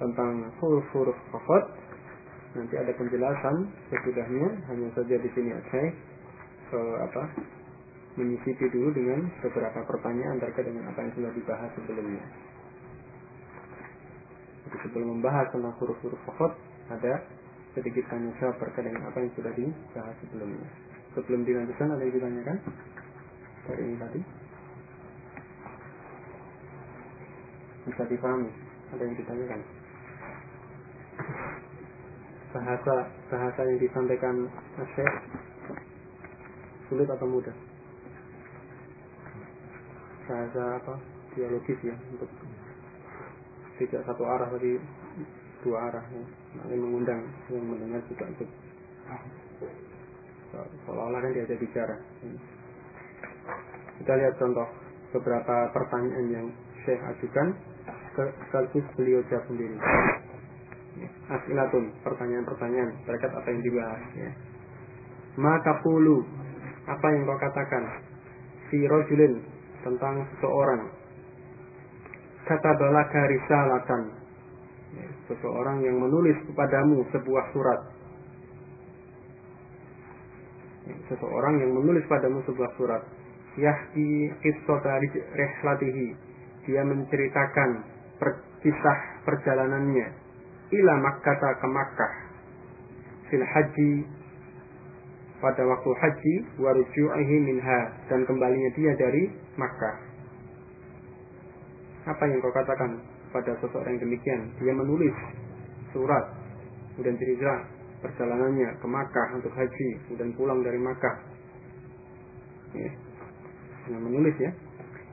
Tentang huruf-huruf khafat nanti ada penjelasan sesudahnya hanya saja di sini aja so, apa menyisipi dulu dengan beberapa pertanyaan terkait dengan apa yang sudah dibahas sebelumnya. Jadi sebelum membahas tentang huruf-huruf khafat ada sedikit tanya jawab terkait dengan apa yang sudah dibahas sebelumnya. Sebelum dilanjutkan ada yang ditanyakan dari ini tadi? Bisa dipahami? Ada yang ditanyakan? Bahasa bahasa yang disampaikan Syekh sulit atau mudah? Bahasa apa? Dialogis ya untuk tidak satu arah tapi dua arah ya. Nanti mengundang yang mendengar juga ikut seolah-olah kan diajak bicara kita lihat contoh beberapa pertanyaan yang Syekh ajukan sekaligus beliau jawab sendiri asilatun pertanyaan-pertanyaan terkait apa yang dibahas ya. maka pulu apa yang kau katakan? Si rojulin tentang seseorang. Kata balaka risalatan ya, seseorang yang menulis kepadamu sebuah surat. Seseorang yang menulis padamu sebuah surat. Yahki qissata rihlatihi. Dia menceritakan per, kisah perjalanannya ila Makkah ke Makkah fil haji pada waktu haji wa ruju'ihi minha dan kembalinya dia dari Makkah apa yang kau katakan pada seseorang yang demikian dia menulis surat kemudian cerita perjalanannya ke Makkah untuk haji dan pulang dari Makkah. Ya. Yang menulis ya.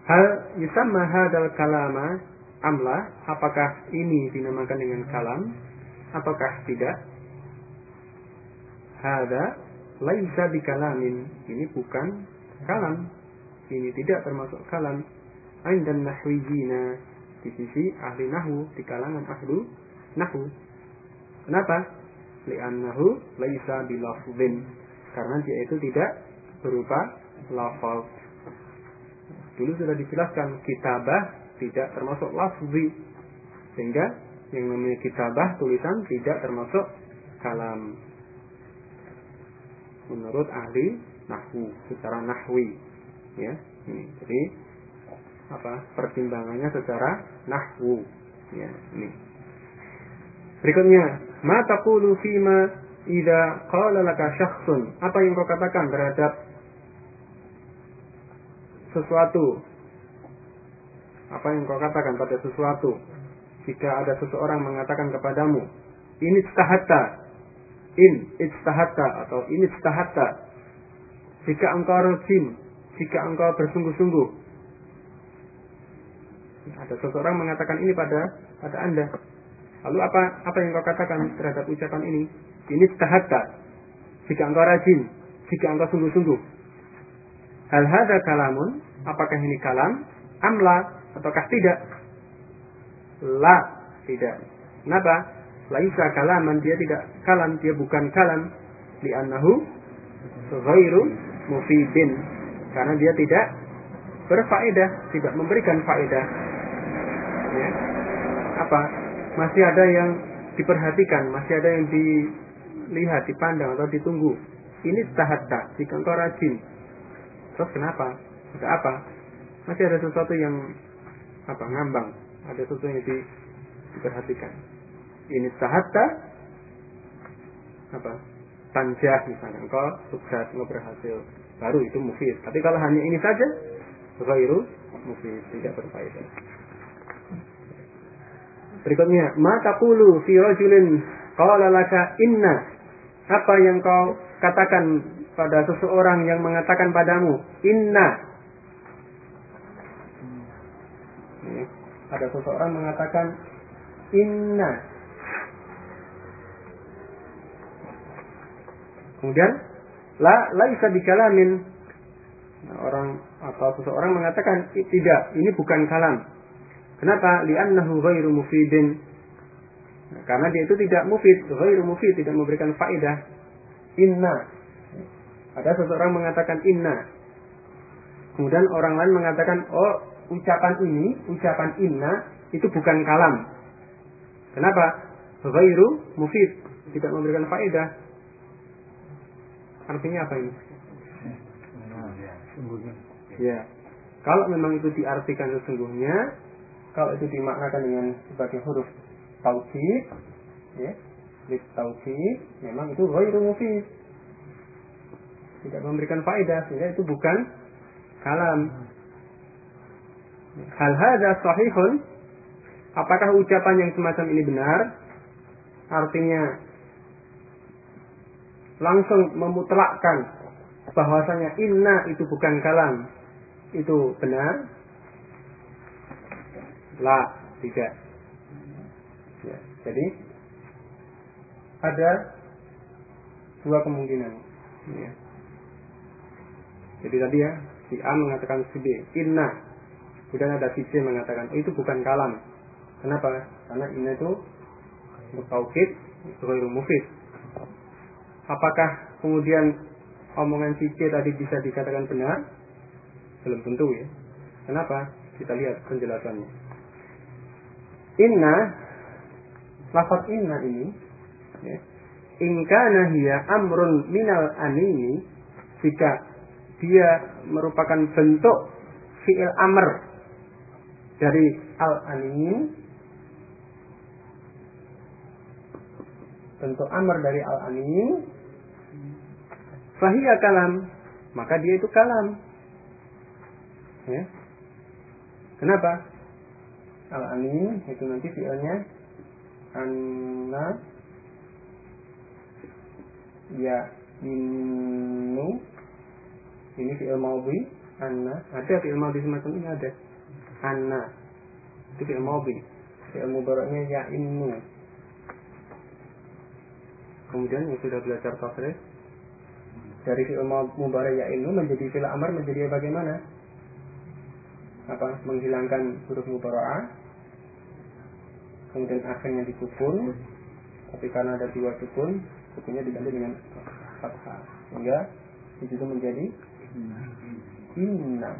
Hal yusamma hadal kalama amla, apakah ini dinamakan dengan kalam? Apakah tidak? Hada laisa bikalamin. Ini bukan kalam. Ini tidak termasuk kalam. Aindan nahwijina di sisi ahli nahu di kalangan ahlu nahu. Kenapa? li'annahu laisa bilafzin karena dia itu tidak berupa lafaz dulu sudah dijelaskan kitabah tidak termasuk lafzi. Sehingga yang namanya kitabah tulisan tidak termasuk kalam. Menurut ahli nahwu secara nahwi. Ya ini. Jadi apa pertimbangannya secara nahwu. Ya ini. Berikutnya Ma taqulu fima idza qala laka syakhsun? Apa yang kau katakan terhadap sesuatu? Apa yang kau katakan pada sesuatu? Jika ada seseorang mengatakan kepadamu, ini istahatta, in istahatta atau ini istahatta. Jika engkau rajin, jika engkau bersungguh-sungguh. Ada seseorang mengatakan ini pada pada Anda. Lalu apa apa yang kau katakan terhadap ucapan ini? Ini tahatta. Jika engkau rajin, jika engkau sungguh-sungguh. Hal hada kalamun, apakah ini kalam? Amla ataukah tidak? La, tidak. Kenapa? Laisa kalaman, dia tidak kalam, dia bukan kalam. Li'annahu ghairu mufidin. Karena dia tidak berfaedah, tidak memberikan faedah. Ya. Apa? masih ada yang diperhatikan, masih ada yang dilihat, dipandang atau ditunggu. Ini tahatta, jika engkau rajin. Terus kenapa? Ada apa? Masih ada sesuatu yang apa ngambang, ada sesuatu yang di, diperhatikan. Ini tahatta apa? Tanjah misalnya, engkau sukses, engkau berhasil, baru itu mufid. Tapi kalau hanya ini saja, ghairu mufid, tidak berfaedah. Berikutnya, mata pulu fi rajulin qala laka inna. Apa yang kau katakan pada seseorang yang mengatakan padamu inna ada seseorang mengatakan inna. Kemudian la laisa bikalamin. Nah, orang atau seseorang mengatakan tidak ini bukan kalam. Kenapa? Li'annahu ghairu mufidin. Nah, karena dia itu tidak mufid ghairu mufid tidak memberikan faedah. Inna. Ada seseorang mengatakan inna. Kemudian orang lain mengatakan oh ucapan ini ucapan inna itu bukan kalam kenapa ghairu mufid tidak memberikan faedah artinya apa ini Ya. Kalau memang itu diartikan sesungguhnya, kalau itu dimaknakan dengan sebagai huruf taukid, ya, lif taukid, memang itu ghairu mufid. Tidak memberikan faedah, sehingga itu bukan kalam. Hal hadza sahihun? Apakah ucapan yang semacam ini benar? Artinya langsung memutlakkan bahwasanya inna itu bukan kalam itu benar? La, tidak. Ya, jadi ada dua kemungkinan. Ya. Jadi tadi ya, si A mengatakan si B, inna. Kemudian ada si C mengatakan, oh, itu bukan kalam. Kenapa? Karena inna itu mutaukid, ghairu mufid. Apakah kemudian omongan si C tadi bisa dikatakan benar? Belum tentu ya. Kenapa? Kita lihat penjelasannya. Inna, lafaz inna ini, ya, ingkana hiya amrun minal anini, jika dia merupakan bentuk fi'il amr dari al anin, bentuk amr dari al anin, fahiyya kalam, maka dia itu kalam. Ya. Kenapa? Al-amin itu nanti fiilnya. Anna ya inu ini fiil maudhi. Anna. Ada fiil maudhi semacam ini? Ada anna itu fiil maudhi fiil mubaraknya ya inu kemudian yang sudah belajar tasrif dari fiil mubarak ya inu menjadi fiil amar menjadi bagaimana? Apa? Menghilangkan huruf mubarakah. Kemudian akhirnya disukun tapi karena ada dua sukun sukunnya diganti dengan fathah. Sehingga itu menjadi inna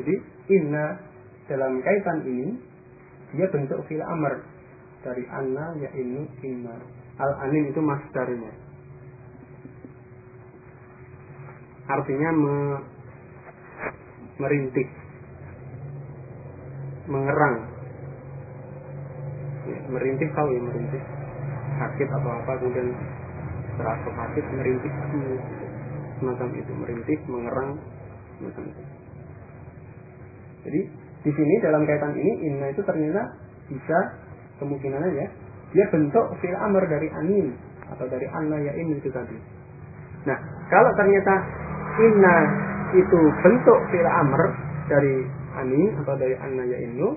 jadi inna dalam kaitan ini dia bentuk fil amr. Dari anna ya ini inna. Al anin itu masdarnya. Artinya me merintih mengerang. Ya, merintih tahu ya merintih sakit atau apa kemudian terasa sakit merintih semacam itu. Merintih mengerang semacam itu jadi di sini dalam kaitan ini inna itu ternyata bisa kemungkinan aja dia bentuk fil amr dari anin atau dari anna ya ini itu tadi. Nah kalau ternyata inna itu bentuk fil amr dari ani atau dari anna ya'inu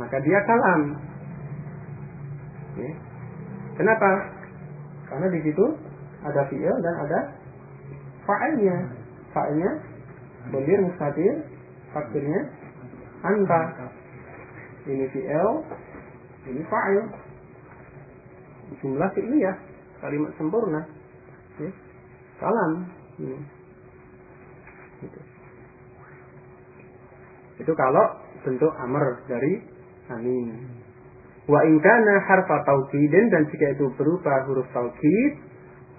maka dia kalam. Ya. kenapa? Karena di situ ada fiil dan ada fa'ilnya. Fa'ilnya belir mustatir fakirnya anta ini fiil ini fa'il jumlah fi'liyah kalimat sempurna ya. kalam ini Gitu. Itu kalau bentuk amr dari amin. Wa ingkana harfa taukidin dan jika itu berupa huruf taukid,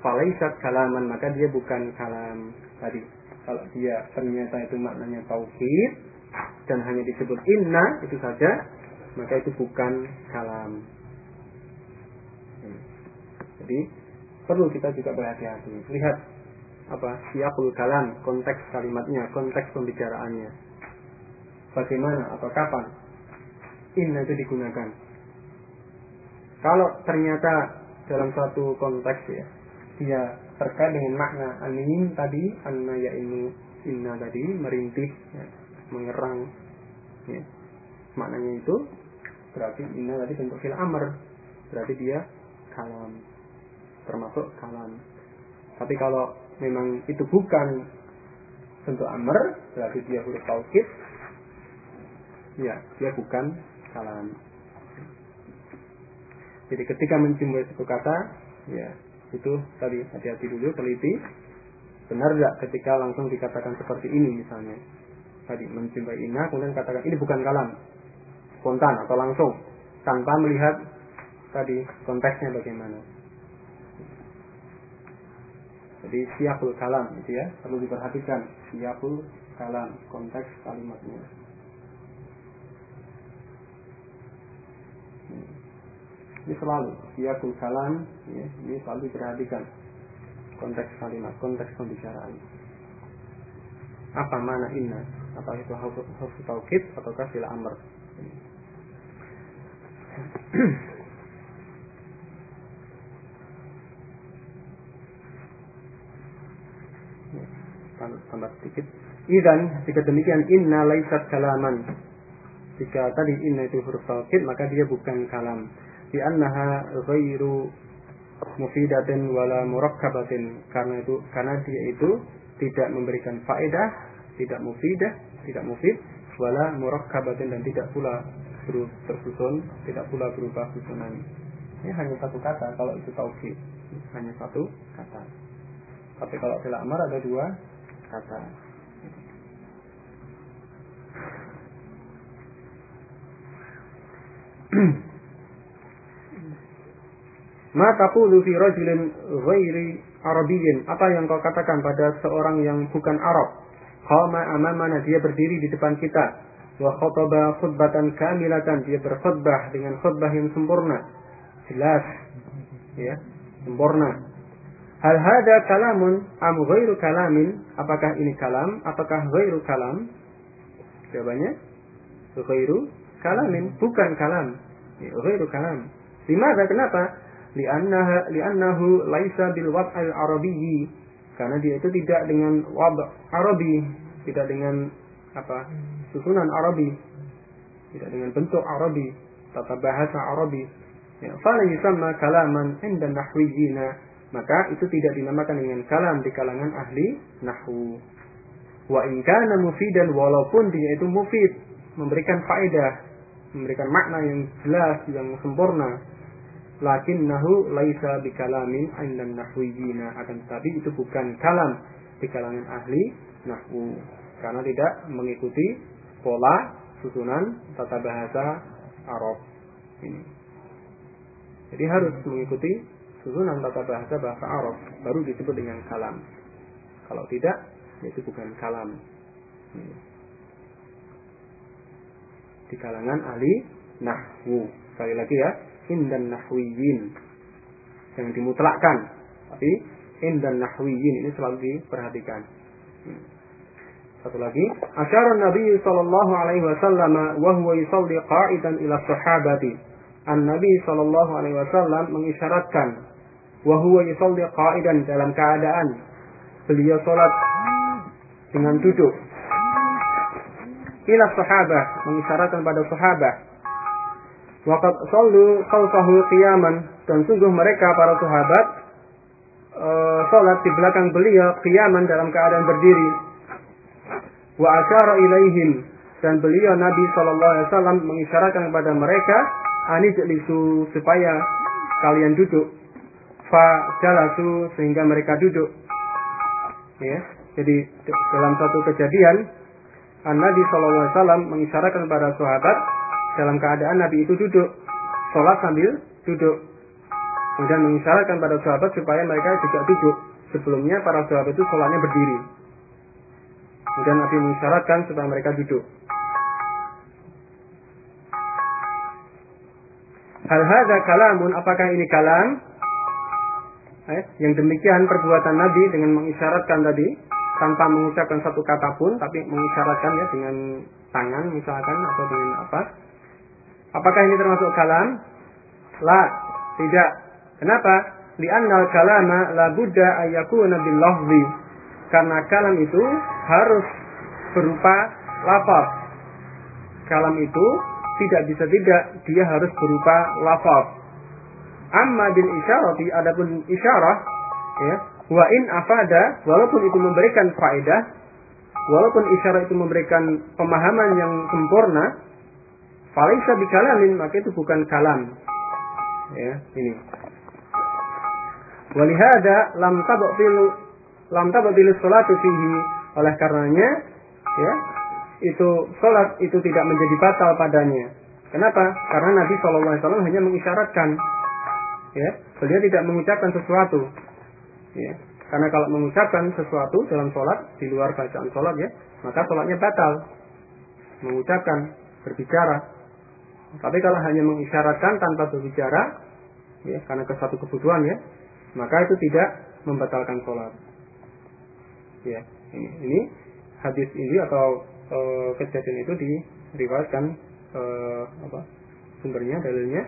falaisat kalaman maka dia bukan kalam tadi. Kalau dia ternyata itu maknanya taukid dan hanya disebut inna itu saja, maka itu bukan kalam. Jadi perlu kita juga berhati-hati. Lihat apa siapul kalam konteks kalimatnya konteks pembicaraannya. Bagaimana atau kapan inna itu digunakan? Kalau ternyata dalam suatu konteks ya dia terkait dengan makna anin tadi anna ya ini inna tadi merintih ya, mengerang ya. maknanya itu berarti inna tadi bentuk fil amr. Berarti dia kalam. Termasuk kalam. Tapi kalau memang itu bukan bentuk amr berarti dia huruf taukid ya dia bukan kalam. Jadi ketika mencium satu kata ya itu tadi hati-hati dulu teliti. Benar tidak ketika langsung dikatakan seperti ini misalnya tadi mencintai ina kemudian katakan ini bukan kalam. Spontan atau langsung tanpa melihat tadi konteksnya bagaimana. Jadi siapul kalam itu ya. Perlu diperhatikan siapul kalam konteks kalimatnya. Ini selalu siapul kalam ya, ini selalu diperhatikan. Konteks kalimat konteks pembicaraan. Apa mana inna apa itu harus taukid ataukah sila amr tambah sedikit. Idan jika demikian inna laisat kalaman. Jika tadi inna itu huruf taukid maka dia bukan kalam. Di annaha ghairu mufidatin wala murakkabatin karena itu karena dia itu tidak memberikan faedah, tidak mufidah, tidak mufid, wala murakkabatin dan tidak pula tersusun, tidak pula berubah susunan. Ini hanya satu kata kalau itu tauhid, hanya satu kata. Tapi kalau fil amar ada dua kata. Ma taqulu fi rajulin ghairi Arabiyyin? Apa yang kau katakan pada seorang yang bukan Arab? Qama amamana dia berdiri di depan kita. Wa khutbah khutbatan kamilatan dia berkhutbah dengan khutbah yang sempurna. Jelas. Ya, sempurna. Hal hada kalamun am ghairu kalamin? Apakah ini kalam? Apakah ghairu kalam? Jawabannya ghairu kalamin, bukan kalam. Ya, ghairu kalam. Di mana kenapa? li'annaha li'annahu laisa bil wad'il arabiyyi karena dia itu tidak dengan wab Arabi, tidak dengan apa? susunan Arabi, tidak dengan bentuk Arabi, tata bahasa Arabi. Ya, fala yusamma kalaman inda nahwiyina, maka itu tidak dinamakan dengan kalam di kalangan ahli nahwu. Wa in kana mufidan walaupun dia itu mufid, memberikan faedah, memberikan makna yang jelas, yang sempurna, lakinnahu laisa bikalamin indan nahwiyina akan tetapi itu bukan kalam di kalangan ahli nahwu karena tidak mengikuti pola susunan tata bahasa Arab ini. Jadi harus mengikuti susunan tata bahasa bahasa Arab baru disebut dengan kalam. Kalau tidak, itu bukan kalam. Ini. Di kalangan ahli nahwu. Sekali lagi ya, indan nahwiyin. Jangan dimutlakkan. Tapi indan nahwiyin ini selalu diperhatikan. Satu lagi, asyara Nabi sallallahu alaihi wasallam wa huwa yusalli qa'idan ila sahabati. An Nabi sallallahu alaihi wasallam mengisyaratkan wa huwa yusalli qa'idan dalam keadaan beliau salat dengan duduk. Ila sahabah mengisyaratkan pada sahabat Waqad sallu khalfahu qiyaman dan sungguh mereka para sahabat uh, salat di belakang beliau qiyaman dalam keadaan berdiri. Wa asyara ilaihim dan beliau Nabi sallallahu alaihi wasallam mengisyaratkan kepada mereka anijlisu supaya kalian duduk. Fa jalasu sehingga mereka duduk. Ya. Jadi dalam satu kejadian Nabi sallallahu alaihi wasallam mengisyaratkan kepada sahabat dalam keadaan Nabi itu duduk, sholat sambil duduk. Kemudian mengisyaratkan pada sahabat supaya mereka juga duduk. Sebelumnya para sahabat itu sholatnya berdiri. Kemudian Nabi mengisyaratkan supaya mereka duduk. Hal hadza kalamun, apakah ini kalam? Eh, yang demikian perbuatan Nabi dengan mengisyaratkan tadi tanpa mengucapkan satu kata pun, tapi mengisyaratkan ya dengan tangan misalkan atau dengan apa? Apakah ini termasuk kalam? La, tidak. Kenapa? li'anna kalama la budda ayyakuna bil lafzi karena kalam itu harus berupa lafaz kalam itu tidak bisa tidak dia harus berupa lafaz amma bil isyarati adapun isyarah ya wa in afada walaupun itu memberikan faedah walaupun isyarat itu memberikan pemahaman yang sempurna falaisa bikalamin maka itu bukan kalam. Ya ini. Walihada lam tabtil lam tabtil salatu fihi. Oleh karenanya ya itu salat itu tidak menjadi batal padanya. Kenapa? Karena Nabi Shallallahu Alaihi Wasallam hanya mengisyaratkan ya beliau tidak mengucapkan sesuatu. Ya karena kalau mengucapkan sesuatu dalam sholat di luar bacaan sholat ya maka sholatnya batal. Mengucapkan berbicara tapi kalau hanya mengisyaratkan tanpa berbicara ya karena ke satu kebutuhan ya maka itu tidak membatalkan sholat. Ya ini ini hadis ini atau e, kejadian itu diriwayatkan e, apa sumbernya dalilnya.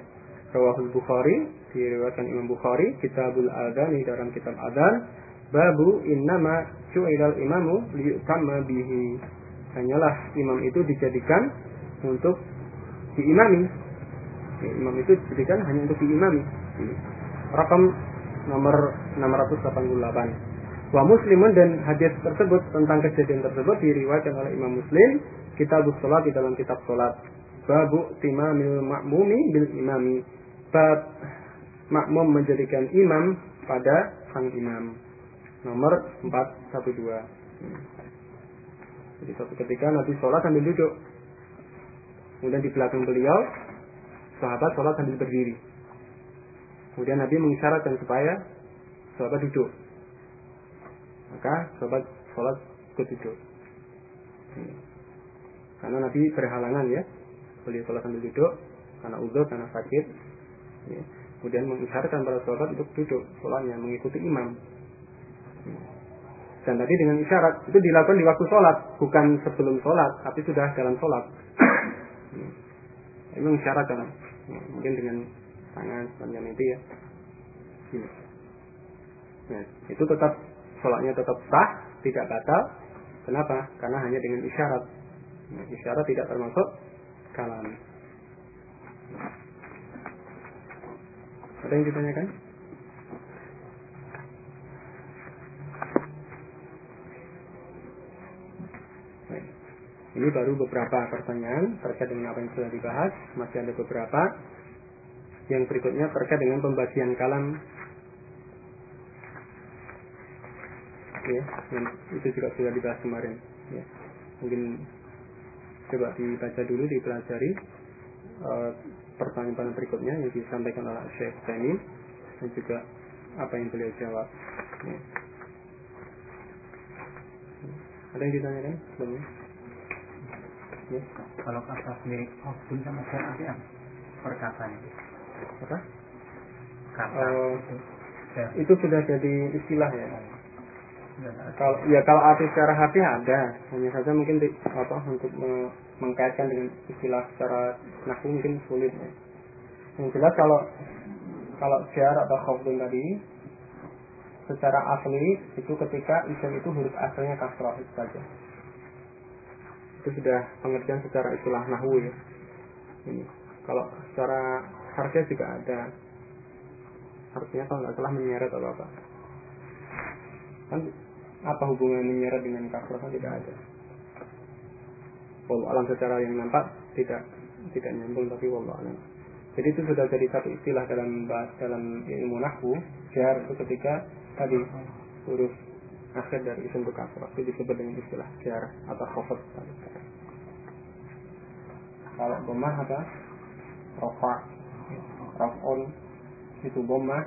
Rawahul Bukhari diriwayatkan Imam Bukhari Kitabul Adhan di dalam kitab Adhan. Babu innama cu'ilal imamu liyutamma bihi. Hanyalah imam itu dijadikan untuk diimami ya, imam itu dijadikan hanya untuk diimami rakam nomor 688 Wa muslimun dan hadis tersebut tentang kejadian tersebut diriwayatkan oleh Imam Muslim kitab sholat di dalam kitab sholat babu timamil makmumi bil imami bab makmum menjadikan imam pada sang imam. Nomor 412. Jadi suatu ketika Nabi sholat sambil duduk. Kemudian di belakang beliau, sahabat sholat sambil berdiri. Kemudian Nabi mengisyaratkan supaya sahabat duduk. Maka sahabat sholat ikut duduk. Karena Nabi berhalangan ya. Beliau sholat sambil duduk. Karena udur, karena sakit ya. kemudian mengisyaratkan para sahabat untuk duduk sholatnya mengikuti imam dan tadi dengan isyarat itu dilakukan di waktu sholat bukan sebelum sholat tapi sudah dalam sholat ini mengisyaratkan ya, mungkin dengan tangan semacam itu ya. Nah, itu tetap sholatnya tetap sah tidak batal. Kenapa? Karena hanya dengan isyarat. Nah, isyarat tidak termasuk kalam. Ada yang ditanyakan? Ini baru beberapa pertanyaan terkait dengan apa yang sudah dibahas. Masih ada beberapa. Yang berikutnya terkait dengan pembagian kalam. Ya, yang itu juga sudah dibahas kemarin. Ya. Mungkin coba dibaca dulu, dipelajari. Uh, pertanyaan berikutnya yang disampaikan oleh Syekh Tani dan juga apa yang beliau jawab. Ya. Ada yang ditanyakan sebelumnya? Ya. Kalau kata mirip Hokun sama Syekh apa perkataan itu? Apa? Kata itu. Ya. Itu sudah jadi istilah ya. Kalau ya kalau arti secara hati ada, hanya saja mungkin di, apa untuk me, mengkaitkan dengan istilah secara nahu mungkin sulit ya. Yang jelas kalau kalau jar atau khafdun tadi secara asli itu ketika isim itu huruf asalnya kasrah itu saja. Itu sudah pengertian secara istilah nahu ya. Ini kalau secara harfiah juga ada artinya kalau nggak salah menyeret atau apa kan apa hubungan menyeret dengan kasrah kan tidak ada. Walau alam secara yang nampak tidak tidak nyambung tapi walau alam. Jadi itu sudah jadi satu istilah dalam dalam ilmu nahwu jar itu ketika tadi huruf akhir dari isim itu kasrah itu disebut dengan istilah jar atau khafat tadi. Kalau bomah apa? Rofa, rafon itu bomah.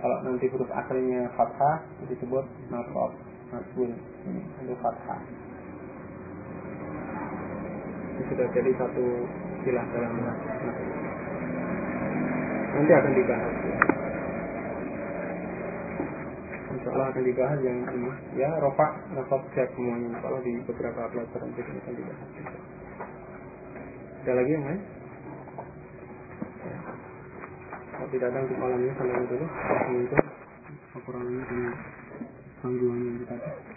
Kalau nanti huruf akhirnya fathah itu disebut nasab masbun untuk fathah ini sudah jadi satu istilah dalam nanti akan dibahas. Insya Allah akan dibahas yang ini. Ya rofa nasab cek semuanya. Kalau di beberapa pelajaran berikutnya akan dibahas. Ada lagi yang lain? Kalau tidak ada untuk malam ini sampai dulu itu kekurangannya dengan gangguan yang tadi